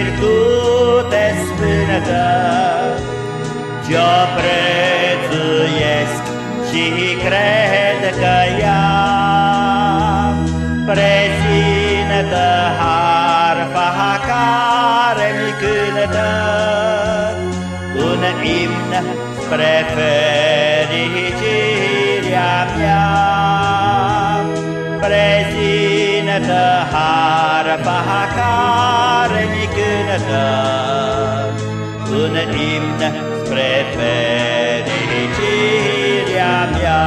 virtute sfântă Ce-o prețuiesc și cred că ea Prezintă harfa care mi cântă Un imn spre fericirea mea. Prezintă harfa care cântă Un imn spre fericirea mea.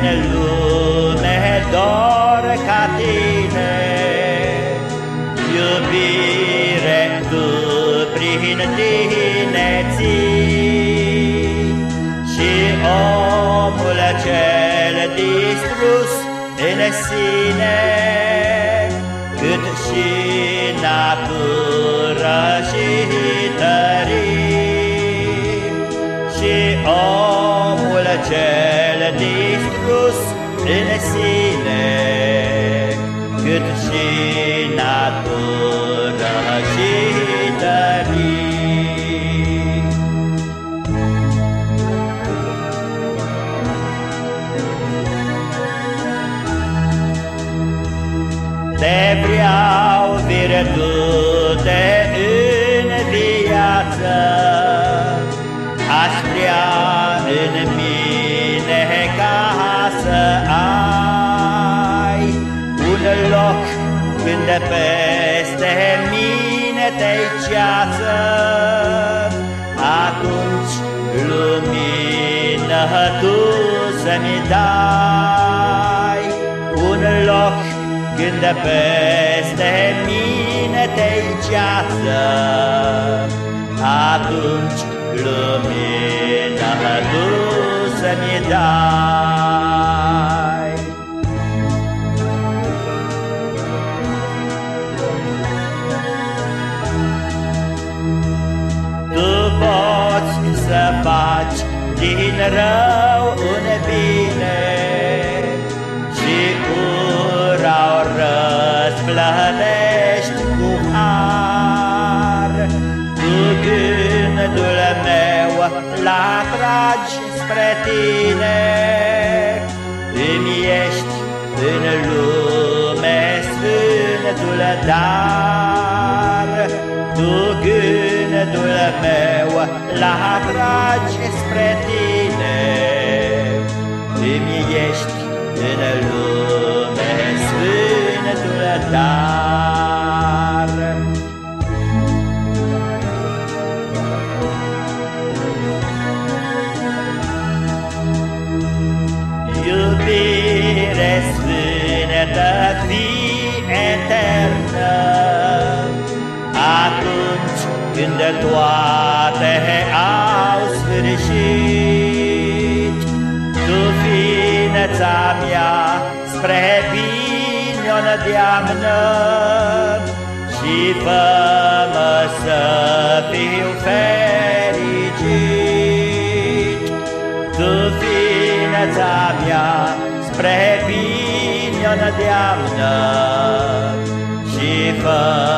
În lume dor ca tine, Iubire tu prin tine cel distrus în sine, vreau virtute în viață, aș vrea în mine ca să ai un loc când peste mine te-i ceață, atunci lumină tu să-mi dai un loc când peste mine te-i ceață, atunci lumină tu să-mi dai. Tu poți să faci din rău un răsplătești cu har. Tu gândul meu l-atragi spre tine Îmi ești în lume sfântul dar. Tu gândul meu l-atragi spre tine Îmi ești în lume sfântă fii eternă. Atunci când toate au sfârșit Tu ființa mea spre bine o nădeamnă Și fă-mă să fiu fericit. Tu ființa mea spre bine o nădeamnă Și fă-mă să